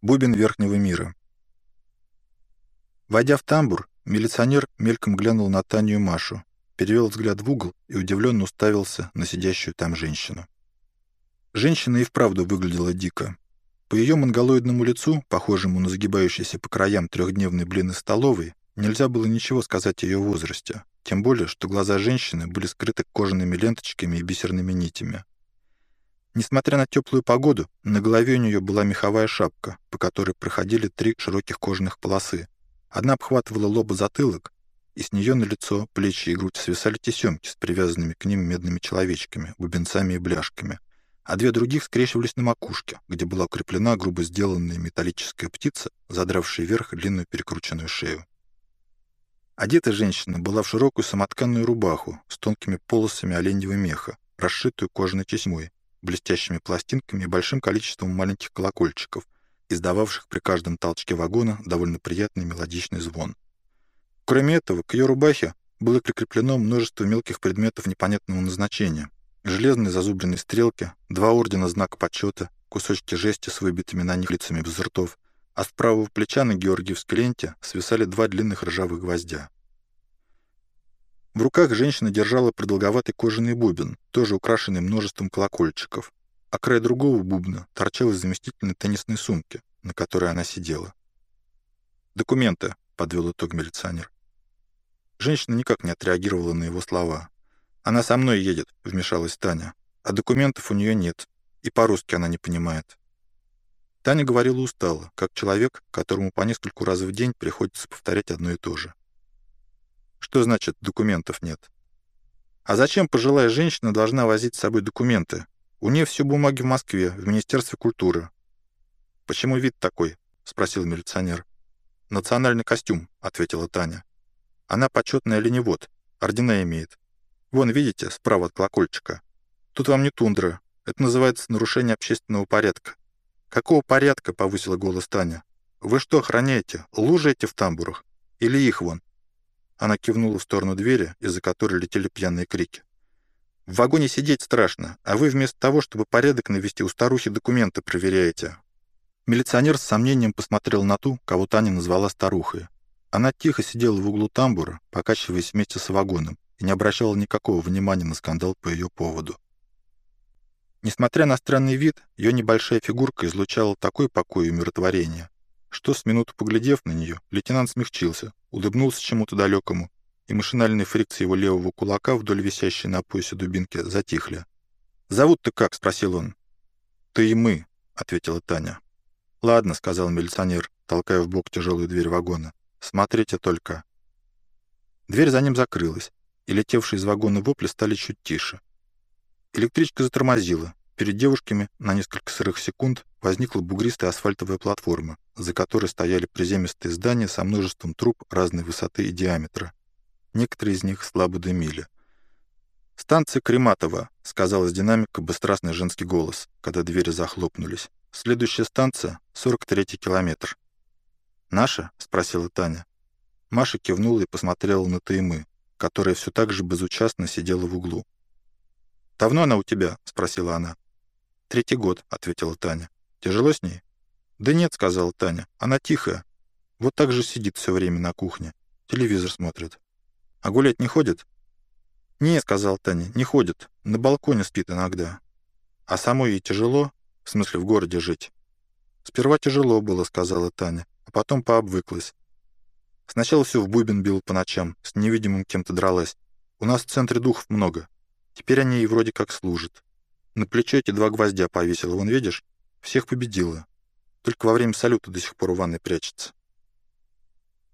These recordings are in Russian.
Бубен Верхнего мира. Войдя в тамбур, милиционер мельком глянул на Таню Машу, перевел взгляд в угол и удивленно уставился на сидящую там женщину. Женщина и вправду выглядела дико. По ее монголоидному лицу, похожему на загибающийся по краям трехдневный блин из столовой, нельзя было ничего сказать о ее возрасте, тем более, что глаза женщины были скрыты кожаными ленточками и бисерными нитями. Несмотря на теплую погоду, на голове у нее была меховая шапка, по которой проходили три широких кожаных полосы. Одна обхватывала лоб и затылок, и с нее на лицо, плечи и грудь свисали тесемки с привязанными к ним медными человечками, бубенцами и бляшками, а две других скрещивались на макушке, где была укреплена грубо сделанная металлическая птица, задравшая вверх длинную перекрученную шею. Одета женщина была в широкую самотканную рубаху с тонкими полосами оленьего меха, расшитую кожаной тесьмой, блестящими пластинками и большим количеством маленьких колокольчиков, издававших при каждом толчке вагона довольно приятный мелодичный звон. Кроме этого, к ее рубахе было прикреплено множество мелких предметов непонятного назначения. Железные зазубренные стрелки, два ордена знака почета, кусочки жести с выбитыми на них лицами без ртов, а с правого плеча на георгиевской ленте свисали два длинных ржавых гвоздя. В руках женщина держала продолговатый кожаный бубен, тоже украшенный множеством колокольчиков, а край другого бубна торчал из заместительной теннисной сумки, на которой она сидела. «Документы», — подвел итог милиционер. Женщина никак не отреагировала на его слова. «Она со мной едет», — вмешалась Таня. «А документов у нее нет, и по-русски она не понимает». Таня говорила устало, как человек, которому по нескольку раз в день приходится повторять одно и то же. Что значит «документов нет»? А зачем пожилая женщина должна возить с собой документы? У нее все бумаги в Москве, в Министерстве культуры. «Почему вид такой?» — спросил милиционер. «Национальный костюм», — ответила Таня. «Она почетная оленевод, ордена имеет. Вон, видите, справа от колокольчика. Тут вам не тундра. Это называется нарушение общественного порядка». «Какого порядка?» — повысила голос Таня. «Вы что охраняете? Лужаете в тамбурах? Или их вон? Она кивнула в сторону двери, из-за которой летели пьяные крики. «В вагоне сидеть страшно, а вы вместо того, чтобы порядок навести, у старухи документы проверяете». Милиционер с сомнением посмотрел на ту, кого Таня назвала старухой. Она тихо сидела в углу тамбура, покачиваясь вместе с вагоном, и не обращала никакого внимания на скандал по ее поводу. Несмотря на странный вид, ее небольшая фигурка излучала такой покой и умиротворение, что, с минуту поглядев на нее, лейтенант смягчился, улыбнулся чему-то далекому, и машинальные фрикции его левого кулака вдоль висящей на поясе дубинки затихли. «Зовут ты как?» — спросил он. «Ты и мы», — ответила Таня. «Ладно», — сказал милиционер, толкая в бок тяжелую дверь вагона. «Смотрите только». Дверь за ним закрылась, и летевшие из вагона вопли стали чуть тише. Электричка затормозила, Перед девушками на несколько сырых секунд возникла бугристая асфальтовая платформа, за которой стояли приземистые здания со множеством труб разной высоты и диаметра. Некоторые из них слабо дымили. «Станция Крематова», — сказал из динамика бесстрастный женский голос, когда двери захлопнулись. «Следующая станция — 43-й километр». «Наша?» — спросила Таня. Маша кивнула и посмотрела на Таймы, которая все так же безучастно сидела в углу. «Давно она у тебя?» — спросила она. «Третий год», — ответила Таня. «Тяжело с ней?» «Да нет», — сказала Таня. «Она тихая. Вот так же сидит все время на кухне. Телевизор смотрит. А гулять не ходит?» «Не», — сказал Таня, — «не ходит. На балконе спит иногда». «А самой ей тяжело? В смысле, в городе жить?» «Сперва тяжело было», — сказала Таня, а потом пообвыклась. Сначала все в бубен бил по ночам, с невидимым кем-то дралась. У нас в центре духов много. Теперь они ей вроде как служат. На плечо эти два гвоздя повесила, вон видишь? Всех победила. Только во время салюта до сих пор в ванной прячется.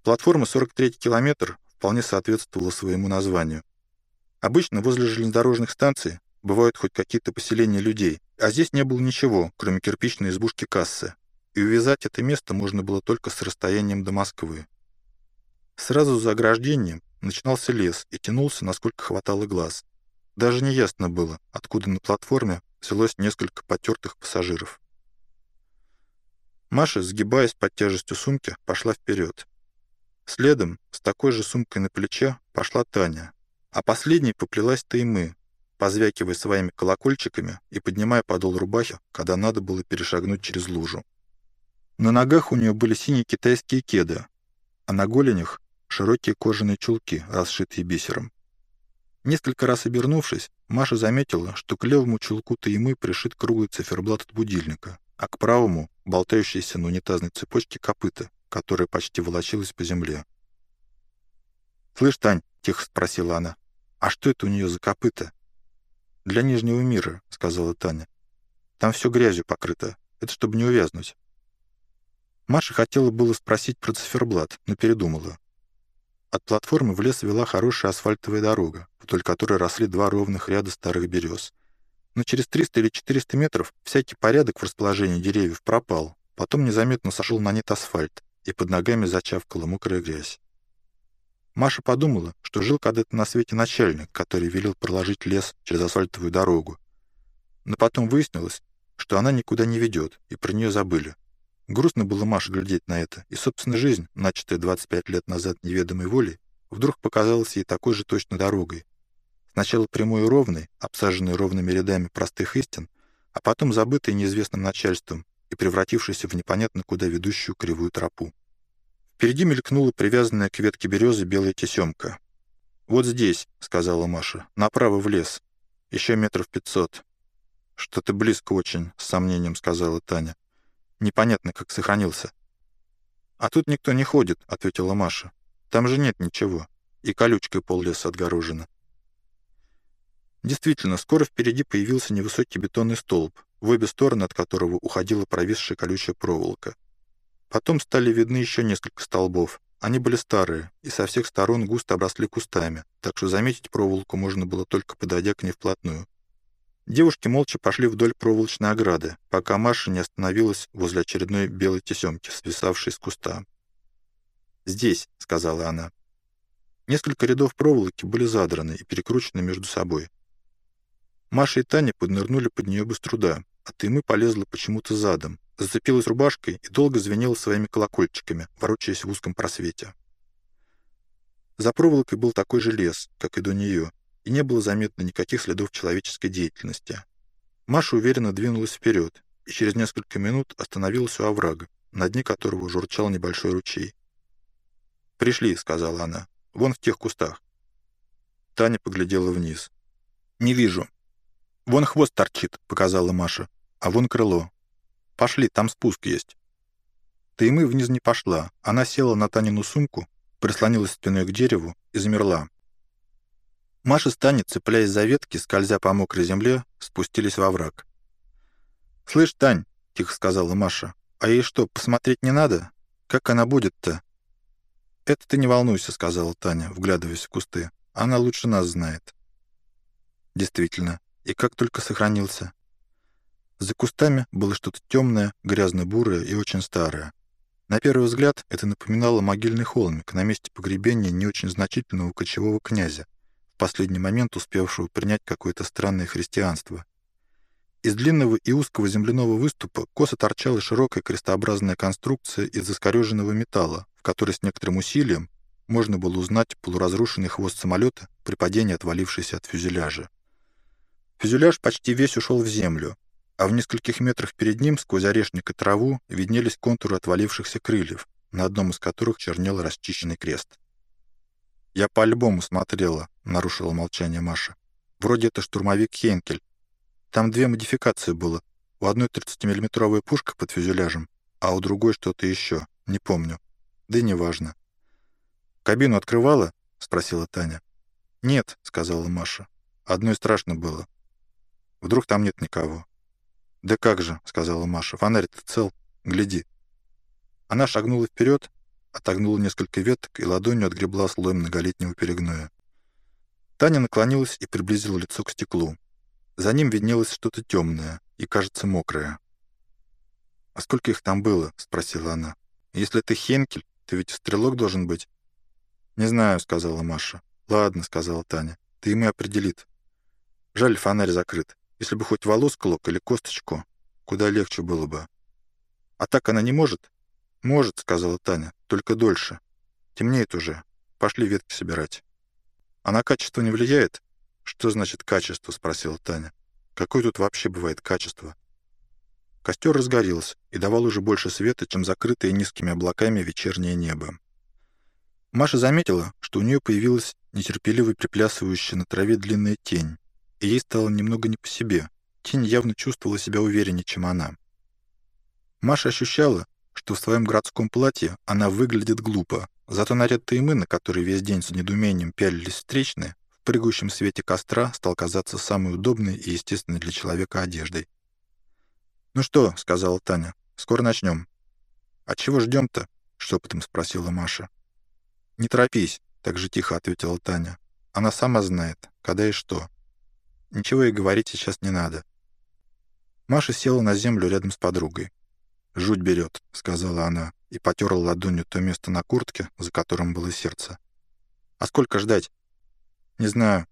Платформа 43 километр вполне соответствовала своему названию. Обычно возле железнодорожных станций бывают хоть какие-то поселения людей, а здесь не было ничего, кроме кирпичной избушки кассы, и увязать это место можно было только с расстоянием до Москвы. Сразу за ограждением начинался лес и тянулся, насколько хватало глаз. Даже не ясно было, откуда на платформе взялось несколько потертых пассажиров. Маша, сгибаясь под тяжестью сумки, пошла вперед. Следом, с такой же сумкой на плече, пошла Таня, а последней поплелась Таймы, позвякивая своими колокольчиками и поднимая подол рубахи, когда надо было перешагнуть через лужу. На ногах у нее были синие китайские кеды, а на голенях — широкие кожаные чулки, расшитые бисером. Несколько раз обернувшись, Маша заметила, что к левому чулку Таимы пришит круглый циферблат от будильника, а к правому — болтающаяся на унитазной цепочке копыта, которая почти волочилась по земле. «Слышь, Тань», — тихо спросила она, — «а что это у нее за копыта?» «Для Нижнего мира», — сказала Таня. «Там все грязью покрыто. Это чтобы не увязнуть». Маша хотела было спросить про циферблат, но передумала. От платформы в лес вела хорошая асфальтовая дорога, вдоль которой росли два ровных ряда старых берез. Но через 300 или 400 метров всякий порядок в расположении деревьев пропал, потом незаметно сошел на нет асфальт, и под ногами зачавкала мокрая грязь. Маша подумала, что жил когда-то на свете начальник, который велел проложить лес через асфальтовую дорогу. Но потом выяснилось, что она никуда не ведет, и про нее забыли. Грустно было Маше глядеть на это, и, собственно, жизнь, начатая 25 лет назад неведомой волей, вдруг показалась ей такой же точно дорогой. Сначала прямой и ровной, обсаженной ровными рядами простых истин, а потом забытой неизвестным начальством и превратившейся в непонятно куда ведущую кривую тропу. Впереди мелькнула привязанная к ветке березы белая тесемка. «Вот здесь», — сказала Маша, — «направо в лес. Еще метров пятьсот». «Что-то близко очень», — с сомнением сказала Таня. Непонятно, как сохранился. «А тут никто не ходит», — ответила Маша. «Там же нет ничего. И колючкой пол леса отгорожено». Действительно, скоро впереди появился невысокий бетонный столб, в обе стороны от которого уходила провисшая колючая проволока. Потом стали видны еще несколько столбов. Они были старые и со всех сторон густо обросли кустами, так что заметить проволоку можно было только подойдя к ней вплотную. Девушки молча пошли вдоль проволочной ограды, пока Маша не остановилась возле очередной белой тесемки, свисавшей с куста. «Здесь», — сказала она. Несколько рядов проволоки были задраны и перекручены между собой. Маша и Таня поднырнули под нее без труда, а Тымы полезла почему-то задом, зацепилась рубашкой и долго звенела своими колокольчиками, ворочаясь в узком просвете. За проволокой был такой же лес, как и до нее, и не было заметно никаких следов человеческой деятельности. Маша уверенно двинулась вперед и через несколько минут остановилась у оврага, на дне которого журчал небольшой ручей. «Пришли», — сказала она, — «вон в тех кустах». Таня поглядела вниз. «Не вижу». «Вон хвост торчит», — показала Маша, — «а вон крыло. Пошли, там спуск есть». Ты и мы вниз не пошла. Она села на Танину сумку, прислонилась спиной к дереву и замерла, Маша с Таней, цепляясь за ветки, скользя по мокрой земле, спустились во враг. «Слышь, Тань», — тихо сказала Маша, — «а ей что, посмотреть не надо? Как она будет-то?» «Это ты не волнуйся», — сказала Таня, вглядываясь в кусты. «Она лучше нас знает». Действительно, и как только сохранился. За кустами было что-то темное, грязно-бурое и очень старое. На первый взгляд это напоминало могильный холмик на месте погребения не очень значительного кочевого князя, в последний момент успевшего принять какое-то странное христианство. Из длинного и узкого земляного выступа косо торчала широкая крестообразная конструкция из искореженного металла, в которой с некоторым усилием можно было узнать полуразрушенный хвост самолета при падении отвалившейся от фюзеляжа. Фюзеляж почти весь ушел в землю, а в нескольких метрах перед ним, сквозь орешник и траву, виднелись контуры отвалившихся крыльев, на одном из которых чернел расчищенный крест. «Я по альбому смотрела», — нарушила молчание Маша. «Вроде это штурмовик Хейнкель. Там две модификации было. У одной 30-миллиметровая пушка под фюзеляжем, а у другой что-то еще. Не помню. Да и неважно». «Кабину открывала?» — спросила Таня. «Нет», — сказала Маша. «Одной страшно было. Вдруг там нет никого». «Да как же», — сказала Маша. «Фонарь-то цел. Гляди». Она шагнула вперед, отогнула несколько веток и ладонью отгребла слой многолетнего перегноя. Таня наклонилась и приблизила лицо к стеклу. За ним виднелось что-то темное и, кажется, мокрое. «А сколько их там было?» — спросила она. «Если ты Хенкель, ты ведь стрелок должен быть». «Не знаю», — сказала Маша. «Ладно», — сказала Таня. «Ты ему определит. Жаль, фонарь закрыт. Если бы хоть волос клок или косточку, куда легче было бы». «А так она не может?» «Может», — сказала Таня, — «только дольше. Темнеет уже. Пошли ветки собирать». «А на качество не влияет?» «Что значит качество?» — спросила Таня. «Какое тут вообще бывает качество?» Костер разгорелся и давал уже больше света, чем закрытое низкими облаками вечернее небо. Маша заметила, что у нее появилась нетерпеливо приплясывающая на траве длинная тень, и ей стало немного не по себе. Тень явно чувствовала себя увереннее, чем она. Маша ощущала, что в своем городском платье она выглядит глупо, зато наряд Таймы, на который весь день с недоумением пялились встречные, в прыгающем свете костра стал казаться самой удобной и естественной для человека одеждой. «Ну что?» — сказала Таня. «Скоро начнем». «А чего ждем-то?» — шепотом спросила Маша. «Не торопись», — так же тихо ответила Таня. «Она сама знает, когда и что. Ничего ей говорить сейчас не надо». Маша села на землю рядом с подругой. «Жуть берет», — сказала она, и потерла ладонью то место на куртке, за которым было сердце. «А сколько ждать?» «Не знаю.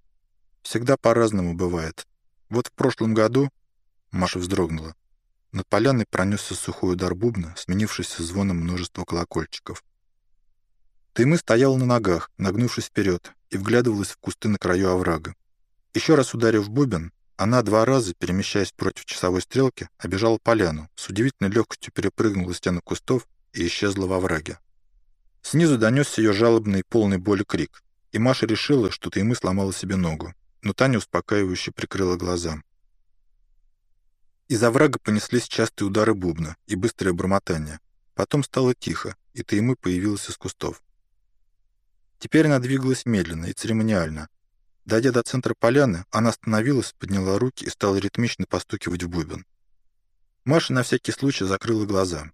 Всегда по-разному бывает. Вот в прошлом году...» Маша вздрогнула. Над поляной пронесся сухой удар бубна, сменившийся звоном множества колокольчиков. Таймы стояла на ногах, нагнувшись вперед, и вглядывалась в кусты на краю оврага. Еще раз ударив бубен, она два раза, перемещаясь против часовой стрелки, обежала поляну, с удивительной легкостью перепрыгнула стену кустов и исчезла во враге. Снизу донесся ее жалобный, полный боли крик, и Маша решила, что Таймы сломала себе ногу, но Таня успокаивающе прикрыла глаза. Из оврага понеслись частые удары бубна и быстрое бормотание. Потом стало тихо, и Таймы появилась из кустов. Теперь она двигалась медленно и церемониально. Дойдя до центра поляны, она остановилась, подняла руки и стала ритмично постукивать в бубен. Маша на всякий случай закрыла глаза.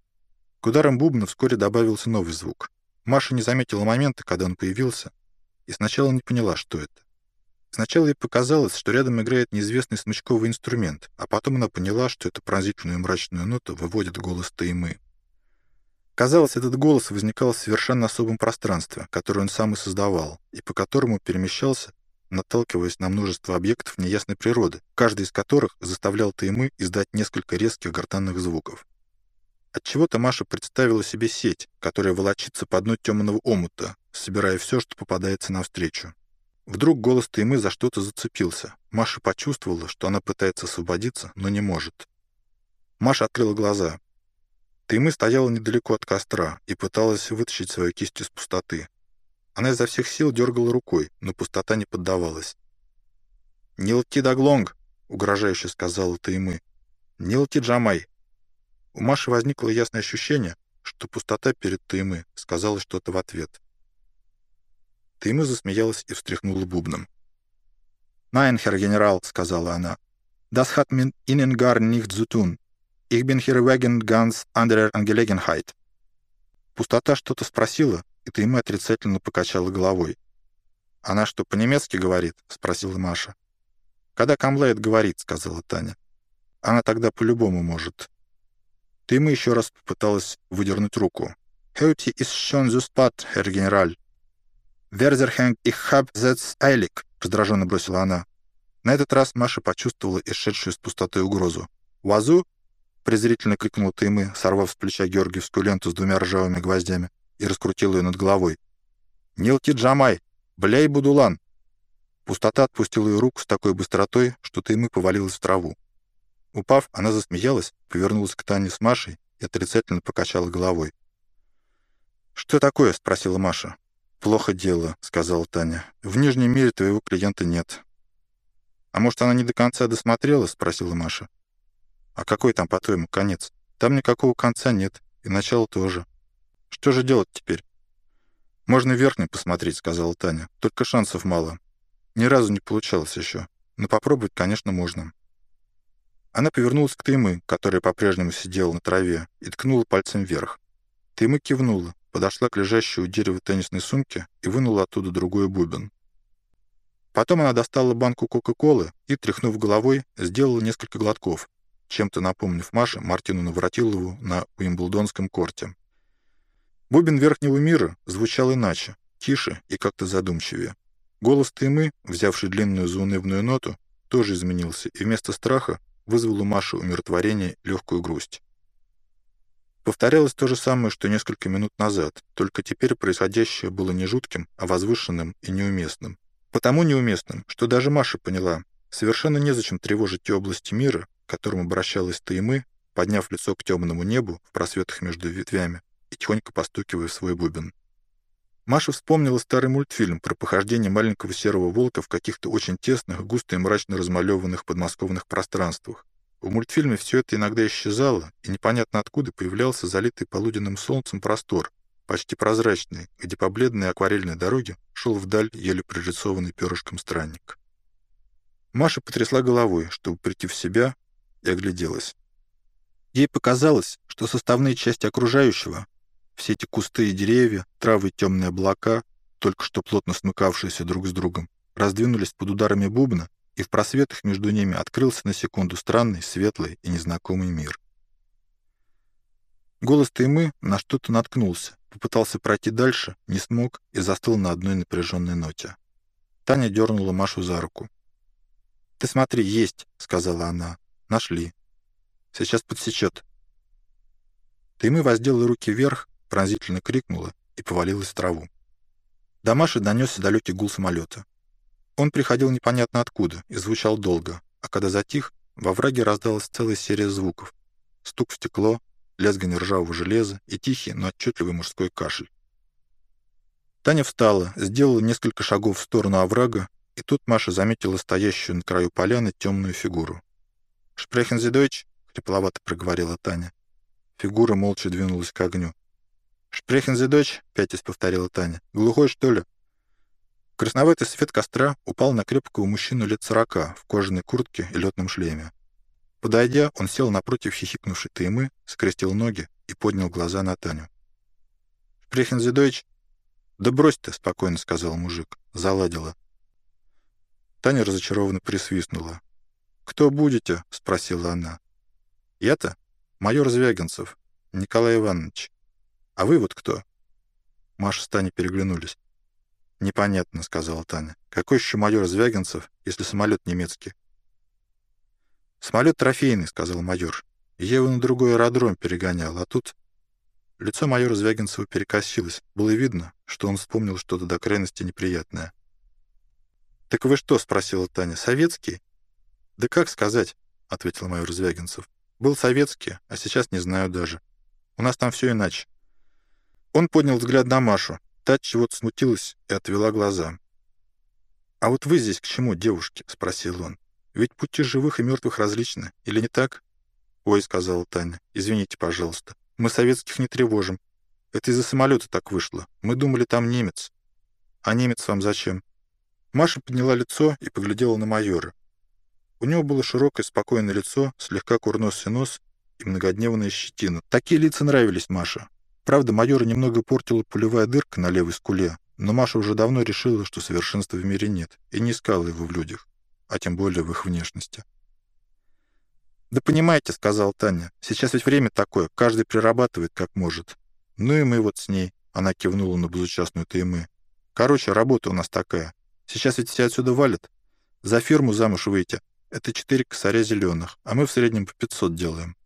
К ударам бубна вскоре добавился новый звук. Маша не заметила момента, когда он появился, и сначала не поняла, что это. Сначала ей показалось, что рядом играет неизвестный смычковый инструмент, а потом она поняла, что эту пронзительную мрачную ноту выводит голос Таймы. Казалось, этот голос возникал в совершенно особом пространстве, которое он сам и создавал, и по которому перемещался, наталкиваясь на множество объектов неясной природы, каждый из которых заставлял Таймы издать несколько резких гортанных звуков. Отчего-то Маша представила себе сеть, которая волочится по дну темного омута, собирая все, что попадается навстречу. Вдруг голос Таймы за что-то зацепился. Маша почувствовала, что она пытается освободиться, но не может. Маша открыла глаза. Таймы стояла недалеко от костра и пыталась вытащить свою кисть из пустоты. Она изо всех сил дергала рукой, но пустота не поддавалась. «Не лти Даглонг!» — угрожающе сказала Таймы. «Не лти Джамай!» У Маши возникло ясное ощущение, что пустота перед Таймы сказала что-то в ответ. Таймы засмеялась и встряхнула бубном. «Nein, Herr генерал», — сказала она. «Das hat mir Ihnen gar nicht zu tun. Ich bin hier wegen ganz anderer Angelegenheit». Пустота что-то спросила, и Тайма отрицательно покачала головой. «Она что, по-немецки говорит?» — спросила Маша. «Когда Камлает говорит», — сказала Таня. «Она тогда по-любому может». Тайма еще раз попыталась выдернуть руку. «Heute ist schon so spät, Herr General». «Верзерхэнг ich hab das eilig», — раздраженно бросила она. На этот раз Маша почувствовала исшедшую из пустоты угрозу. «Вазу?» презрительно крикнул Таймы, сорвав с плеча георгиевскую ленту с двумя ржавыми гвоздями, и раскрутил ее над головой. «Нилки Джамай! Бляй, Будулан!» Пустота отпустила ее руку с такой быстротой, что Таймы повалилась в траву. Упав, она засмеялась, повернулась к Тане с Машей и отрицательно покачала головой. «Что такое?» — спросила Маша. «Плохо дело», — сказала Таня. «В Нижнем мире твоего клиента нет». «А может, она не до конца досмотрела?» — спросила Маша. А какой там, по-твоему, конец? Там никакого конца нет, и начала тоже. Что же делать теперь? Можно верхний посмотреть, сказала Таня. Только шансов мало. Ни разу не получалось еще. Но попробовать, конечно, можно. Она повернулась к Таймы, которая по-прежнему сидела на траве, и ткнула пальцем вверх. Таймы кивнула, подошла к лежащей у дерева теннисной сумке и вынула оттуда другой бубен. Потом она достала банку Кока-Колы и, тряхнув головой, сделала несколько глотков, чем-то напомнив Маше Мартину Навратилову на Уимблдонском корте. Бубен Верхнего мира звучал иначе, тише и как-то задумчивее. Голос Тымы, взявший длинную заунывную ноту, тоже изменился и вместо страха вызвал у Маши умиротворение легкую грусть. Повторялось то же самое, что несколько минут назад, только теперь происходящее было не жутким, а возвышенным и неуместным. Потому неуместным, что даже Маша поняла, совершенно незачем тревожить те области мира, к которым обращалась Таймы, подняв лицо к темному небу в просветах между ветвями и тихонько постукивая в свой бубен. Маша вспомнила старый мультфильм про похождение маленького серого волка в каких-то очень тесных, густо и мрачно размалеванных подмосковных пространствах. В мультфильме все это иногда исчезало, и непонятно откуда появлялся залитый полуденным солнцем простор, почти прозрачный, где по бледной акварельной дороге шел вдаль еле прорисованный перышком странник. Маша потрясла головой, чтобы прийти в себя, и огляделась. Ей показалось, что составные части окружающего, все эти кусты и деревья, травы и темные облака, только что плотно смыкавшиеся друг с другом, раздвинулись под ударами бубна, и в просветах между ними открылся на секунду странный, светлый и незнакомый мир. Голос Таймы на что-то наткнулся, попытался пройти дальше, не смог и застыл на одной напряженной ноте. Таня дернула Машу за руку. «Ты смотри, есть!» — сказала она. «Нашли. Сейчас подсечет». Таймы воздела руки вверх, пронзительно крикнула и повалилась в траву. До Маши донесся далекий гул самолета. Он приходил непонятно откуда и звучал долго, а когда затих, во враге раздалась целая серия звуков. Стук в стекло, лязгание ржавого железа и тихий, но отчетливый мужской кашель. Таня встала, сделала несколько шагов в сторону оврага, и тут Маша заметила стоящую на краю поляны темную фигуру. «Шпрехен дойч?» — хрипловато проговорила Таня. Фигура молча двинулась к огню. «Шпрехен дойч?» — пятясь повторила Таня. «Глухой, что ли?» Красноватый свет костра упал на крепкого мужчину лет сорока в кожаной куртке и летном шлеме. Подойдя, он сел напротив хихикнувшей Таймы, скрестил ноги и поднял глаза на Таню. «Шпрехен дойч?» «Да брось ты», — спокойно сказал мужик. Заладила. Таня разочарованно присвистнула. «Кто будете?» — спросила она. «Я-то? Майор Звягинцев, Николай Иванович. А вы вот кто?» Маша с Таней переглянулись. «Непонятно», — сказала Таня. «Какой еще майор Звягинцев, если самолет немецкий?» «Самолет трофейный», — сказал майор. «Я его на другой аэродром перегонял, а тут...» Лицо майора Звягинцева перекосилось. Было видно, что он вспомнил что-то до крайности неприятное. «Так вы что?» — спросила Таня. «Советский?» «Да как сказать?» — ответил майор Звягинцев. «Был советский, а сейчас не знаю даже. У нас там все иначе». Он поднял взгляд на Машу. Та чего-то смутилась и отвела глаза. «А вот вы здесь к чему, девушки?» — спросил он. «Ведь пути живых и мертвых различны, или не так?» «Ой», — сказала Таня, — «извините, пожалуйста. Мы советских не тревожим. Это из-за самолета так вышло. Мы думали, там немец». «А немец вам зачем?» Маша подняла лицо и поглядела на майора. У него было широкое, спокойное лицо, слегка курносый нос и многодневная щетина. Такие лица нравились Маше. Правда, майора немного портила пулевая дырка на левой скуле, но Маша уже давно решила, что совершенства в мире нет, и не искала его в людях, а тем более в их внешности. «Да понимаете», — сказал Таня, — «сейчас ведь время такое, каждый прирабатывает как может. Ну и мы вот с ней», — она кивнула на безучастную-то и мы. «Короче, работа у нас такая. Сейчас ведь все отсюда валят. За фирму замуж выйти — это четыре косаря зеленых, а мы в среднем по 500 делаем.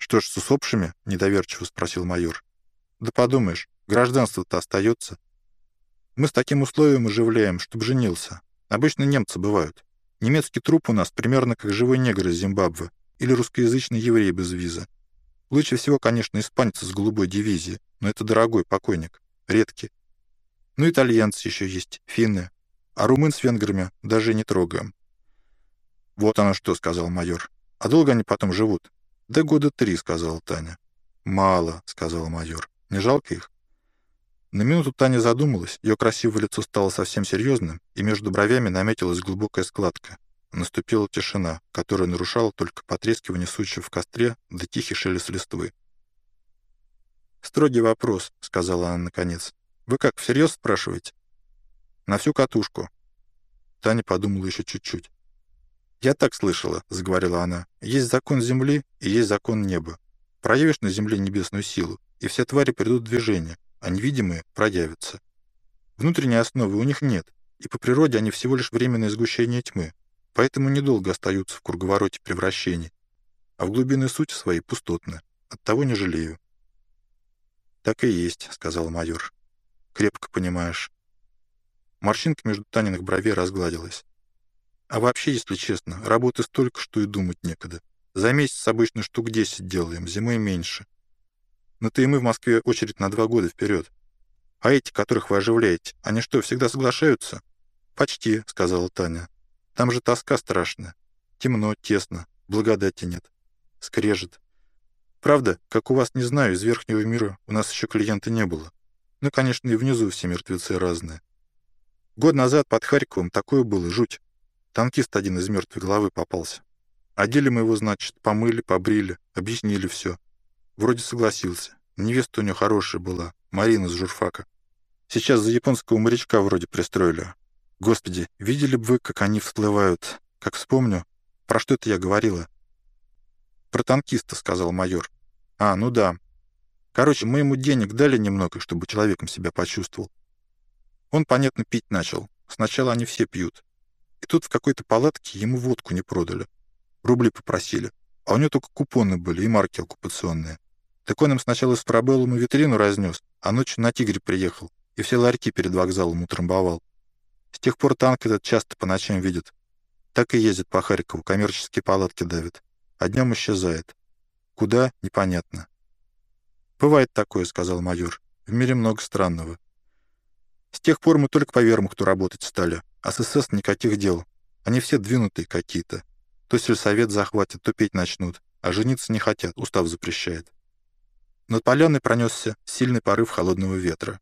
«Что ж, с усопшими?» — недоверчиво спросил майор. «Да подумаешь, гражданство-то остается. Мы с таким условием оживляем, чтоб женился. Обычно немцы бывают. Немецкий труп у нас примерно как живой негр из Зимбабве или русскоязычный еврей без визы. Лучше всего, конечно, испанец с голубой дивизии, но это дорогой покойник, редкий. Ну, итальянцы еще есть, финны, а румын с венграми даже не трогаем. «Вот оно что», — сказал майор. «А долго они потом живут?» «Да года три», — сказала Таня. «Мало», — сказал майор. «Не жалко их?» На минуту Таня задумалась, ее красивое лицо стало совсем серьезным, и между бровями наметилась глубокая складка. Наступила тишина, которая нарушала только потрескивание сучьев в костре да тихий шелест листвы. «Строгий вопрос», — сказала она наконец. «Вы как, всерьез спрашиваете?» На всю катушку. Таня подумала еще чуть-чуть. «Я так слышала», — заговорила она. «Есть закон Земли и есть закон неба. Проявишь на Земле небесную силу, и все твари придут в движение, а невидимые проявятся. Внутренней основы у них нет, и по природе они всего лишь временное сгущение тьмы, поэтому недолго остаются в круговороте превращений, а в глубины сути своей пустотны. Оттого не жалею». «Так и есть», — сказал майор. «Крепко понимаешь». Морщинка между Таниных бровей разгладилась. А вообще, если честно, работы столько, что и думать некогда. За месяц обычно штук 10 делаем, зимой меньше. Но ты и мы в Москве очередь на два года вперед. А эти, которых вы оживляете, они что, всегда соглашаются? Почти, сказала Таня. Там же тоска страшная. Темно, тесно, благодати нет. Скрежет. Правда, как у вас не знаю, из верхнего мира у нас еще клиента не было. Ну, конечно, и внизу все мертвецы разные. Год назад под Харьковом такое было, жуть. Танкист один из мертвой головы попался. Одели мы его, значит, помыли, побрили, объяснили все. Вроде согласился. Невеста у него хорошая была, Марина с журфака. Сейчас за японского морячка вроде пристроили. Господи, видели бы вы, как они всплывают. Как вспомню, про что это я говорила? Про танкиста, сказал майор. А, ну да. Короче, мы ему денег дали немного, чтобы человеком себя почувствовал. Он, понятно, пить начал. Сначала они все пьют. И тут в какой-то палатке ему водку не продали. Рубли попросили. А у него только купоны были и марки оккупационные. Так он им сначала с пробеллум и витрину разнес, а ночью на «Тигре» приехал и все ларьки перед вокзалом утрамбовал. С тех пор танк этот часто по ночам видит. Так и ездит по Харькову, коммерческие палатки давит. А днем исчезает. Куда — непонятно. «Бывает такое», — сказал майор. «В мире много странного. С тех пор мы только по вермахту работать стали, а с СС никаких дел. Они все двинутые какие-то. То сельсовет захватят, то петь начнут, а жениться не хотят, устав запрещает. Над поляной пронесся сильный порыв холодного ветра.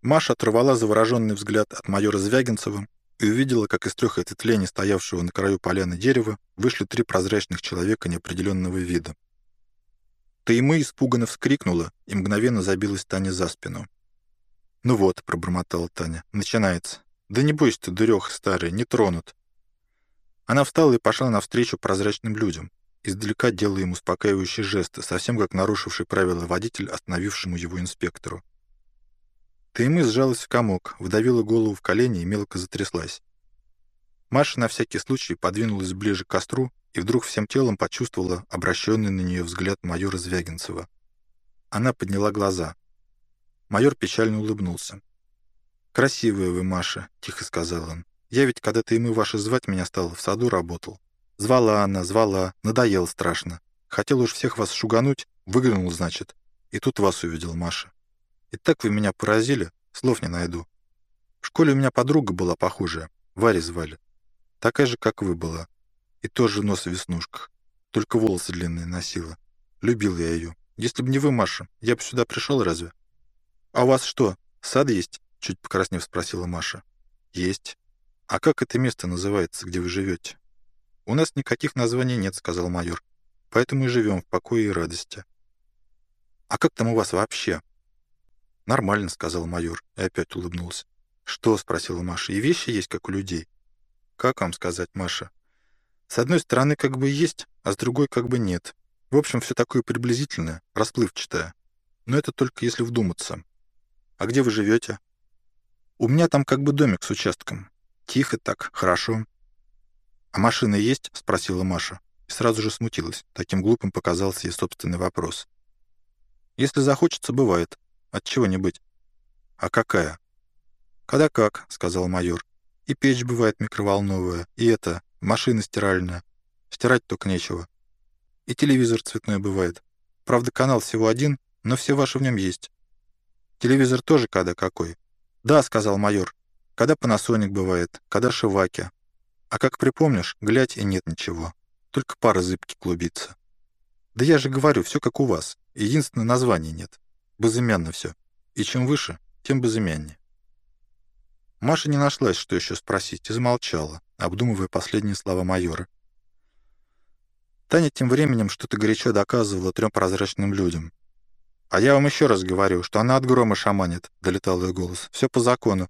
Маша оторвала завороженный взгляд от майора Звягинцева и увидела, как из трех ответвлений стоявшего на краю поляны дерева вышли три прозрачных человека неопределенного вида. Ты и мы испуганно вскрикнула и мгновенно забилась Тане за спину. «Ну вот», — пробормотала Таня, — «начинается. Да не бойся ты, дурех старый, не тронут». Она встала и пошла навстречу прозрачным людям, издалека делая им успокаивающие жесты, совсем как нарушивший правила водитель остановившему его инспектору. Ты и мы сжалась в комок, вдавила голову в колени и мелко затряслась. Маша на всякий случай подвинулась ближе к костру и вдруг всем телом почувствовала обращенный на нее взгляд майора Звягинцева. Она подняла глаза. Майор печально улыбнулся. «Красивая вы, Маша», — тихо сказал он. «Я ведь когда-то и мы ваши звать меня стал, в саду работал. Звала она, звала, надоел страшно. Хотел уж всех вас шугануть, выглянул, значит. И тут вас увидел, Маша. И так вы меня поразили, слов не найду. В школе у меня подруга была похожая, Варя звали. Такая же, как вы была. И тоже нос в веснушках. Только волосы длинные носила. Любил я ее. Если бы не вы, Маша, я бы сюда пришел разве?» «А у вас что, сад есть?» — чуть покраснев спросила Маша. «Есть. А как это место называется, где вы живете?» «У нас никаких названий нет», — сказал майор. «Поэтому и живем в покое и радости». «А как там у вас вообще?» «Нормально», — сказал майор и опять улыбнулся. «Что?» — спросила Маша. «И вещи есть, как у людей?» «Как вам сказать, Маша?» «С одной стороны как бы есть, а с другой как бы нет. В общем, все такое приблизительное, расплывчатое. Но это только если вдуматься. «А где вы живете?» «У меня там как бы домик с участком. Тихо так, хорошо». «А машина есть?» — спросила Маша. И сразу же смутилась. Таким глупым показался ей собственный вопрос. «Если захочется, бывает. От чего не быть». «А какая?» «Когда как», — сказал майор. «И печь бывает микроволновая, и это, машина стиральная. Стирать только нечего. И телевизор цветной бывает. Правда, канал всего один, но все ваши в нем есть. Телевизор тоже когда какой. Да, сказал майор. Когда Panasonic бывает, когда Шиваки. А как припомнишь, глядь и нет ничего. Только пара зыбки клубится. Да я же говорю, все как у вас. Единственное, названия нет. Безымянно все. И чем выше, тем безымяннее. Маша не нашлась, что еще спросить, и замолчала, обдумывая последние слова майора. Таня тем временем что-то горячо доказывала трем прозрачным людям. «А я вам еще раз говорю, что она от грома шаманит», — долетал ее голос. «Все по закону.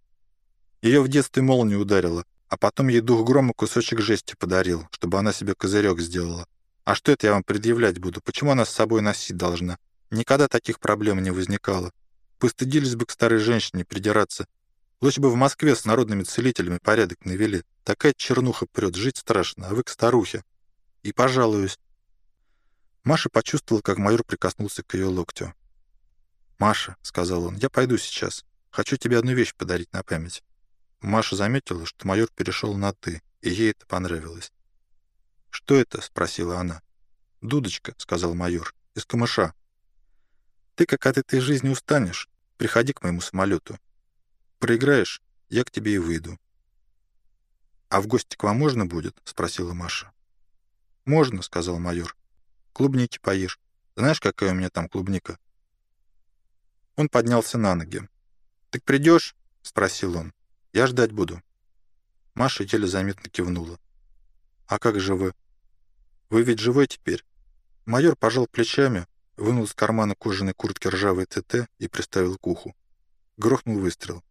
Ее в детстве молния ударила, а потом ей дух грома кусочек жести подарил, чтобы она себе козырек сделала. А что это я вам предъявлять буду? Почему она с собой носить должна? Никогда таких проблем не возникало. Постыдились бы к старой женщине придираться. Лучше бы в Москве с народными целителями порядок навели. Такая чернуха прет, жить страшно, а вы к старухе. И пожалуюсь». Маша почувствовала, как майор прикоснулся к ее локтю. «Маша», — сказал он, — «я пойду сейчас. Хочу тебе одну вещь подарить на память». Маша заметила, что майор перешел на «ты», и ей это понравилось. «Что это?» — спросила она. «Дудочка», — сказал майор, — «из камыша». «Ты как от этой жизни устанешь, приходи к моему самолету. Проиграешь, я к тебе и выйду». «А в гости к вам можно будет?» — спросила Маша. «Можно», — сказал майор. «Клубники поешь. Знаешь, какая у меня там клубника?» Он поднялся на ноги. «Так придешь?» — спросил он. «Я ждать буду». Маша еле заметно кивнула. «А как же вы?» «Вы ведь живой теперь?» Майор пожал плечами, вынул из кармана кожаной куртки ржавый ТТ и приставил к уху. Грохнул выстрел.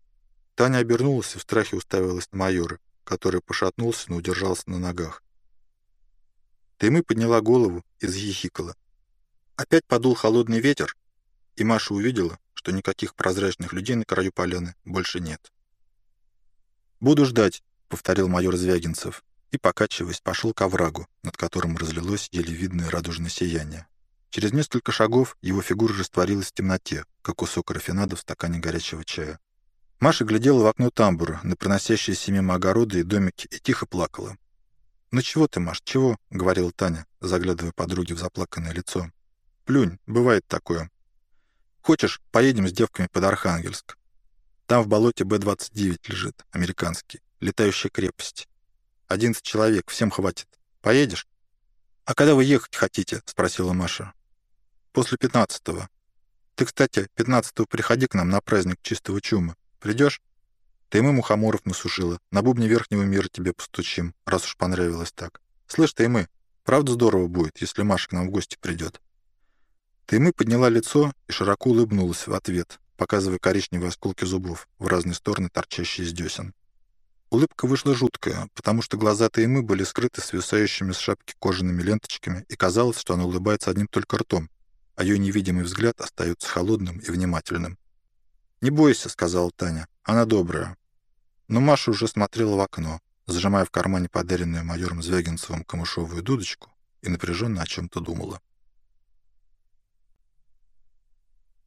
Таня обернулась и в страхе уставилась на майора, который пошатнулся, но удержался на ногах. Таймы подняла голову и захихикала. Опять подул холодный ветер, и Маша увидела, что никаких прозрачных людей на краю поляны больше нет. «Буду ждать», — повторил майор Звягинцев, и, покачиваясь, пошел к оврагу, над которым разлилось еле видное радужное сияние. Через несколько шагов его фигура растворилась в темноте, как кусок рафинада в стакане горячего чая. Маша глядела в окно тамбура на проносящиеся мимо огороды и домики и тихо плакала. «Ну чего ты, Маш, чего?» — говорила Таня, заглядывая подруге в заплаканное лицо. «Плюнь, бывает такое. Хочешь, поедем с девками под Архангельск? Там в болоте Б-29 лежит, американский, летающая крепость. Одиннадцать человек, всем хватит. Поедешь?» «А когда вы ехать хотите?» — спросила Маша. «После пятнадцатого. Ты, кстати, пятнадцатого приходи к нам на праздник чистого чума. Придешь?» Ты мы мухоморов насушила. На бубне верхнего мира тебе постучим, раз уж понравилось так. Слышь, ты мы, правда здорово будет, если Маша к нам в гости придет. Ты мы подняла лицо и широко улыбнулась в ответ, показывая коричневые осколки зубов в разные стороны, торчащие из десен. Улыбка вышла жуткая, потому что глаза Таймы были скрыты свисающими с шапки кожаными ленточками, и казалось, что она улыбается одним только ртом, а ее невидимый взгляд остается холодным и внимательным. «Не бойся», — сказала Таня, — «она добрая. Но Маша уже смотрела в окно, зажимая в кармане подаренную майором Звягинцевым камышовую дудочку и напряженно о чем-то думала.